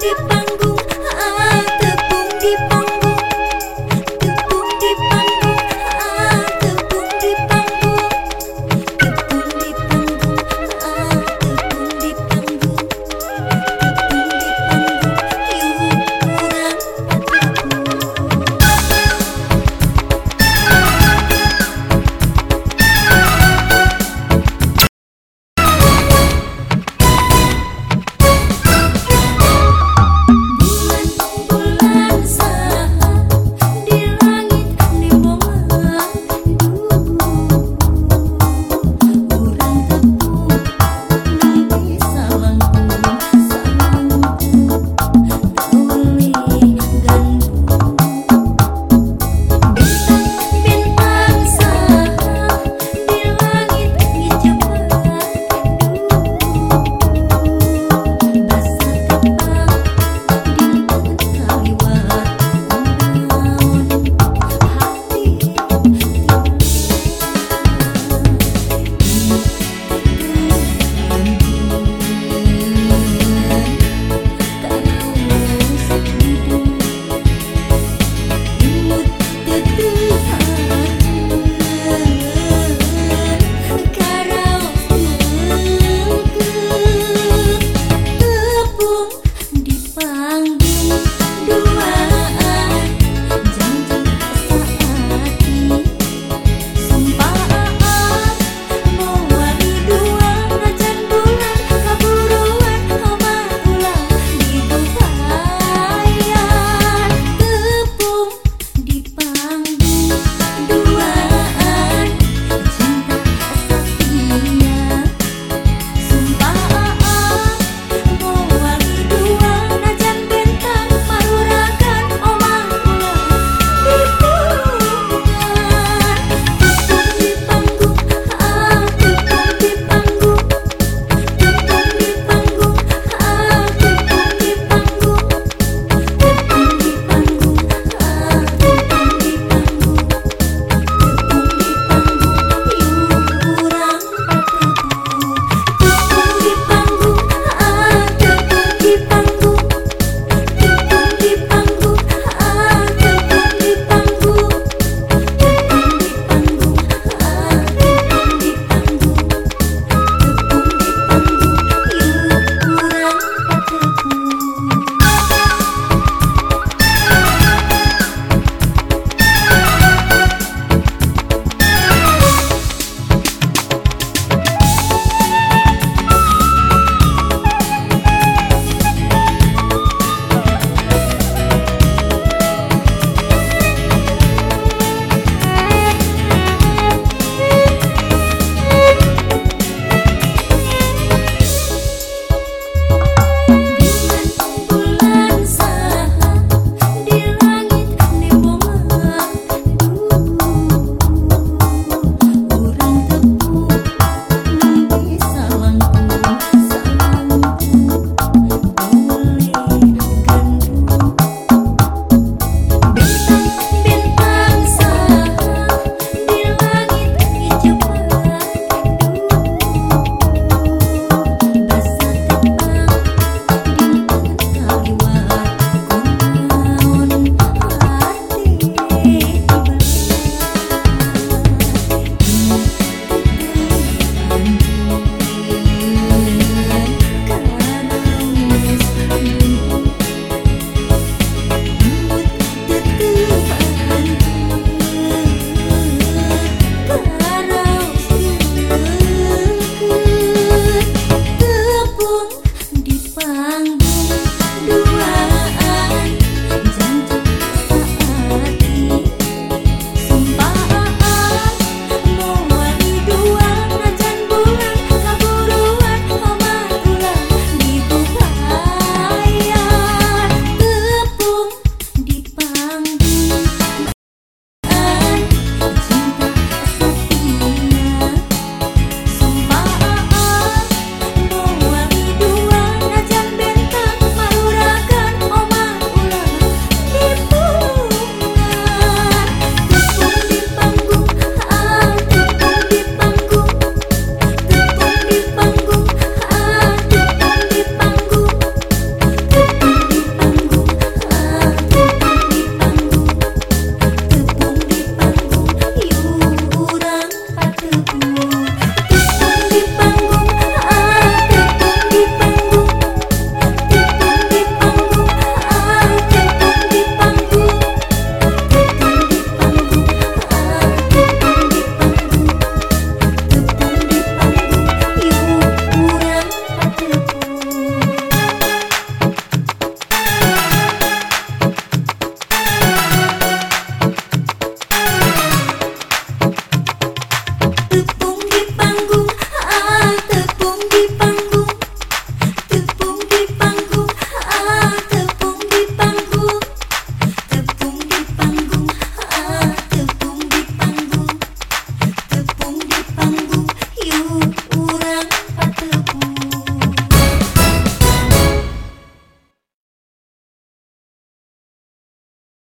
dip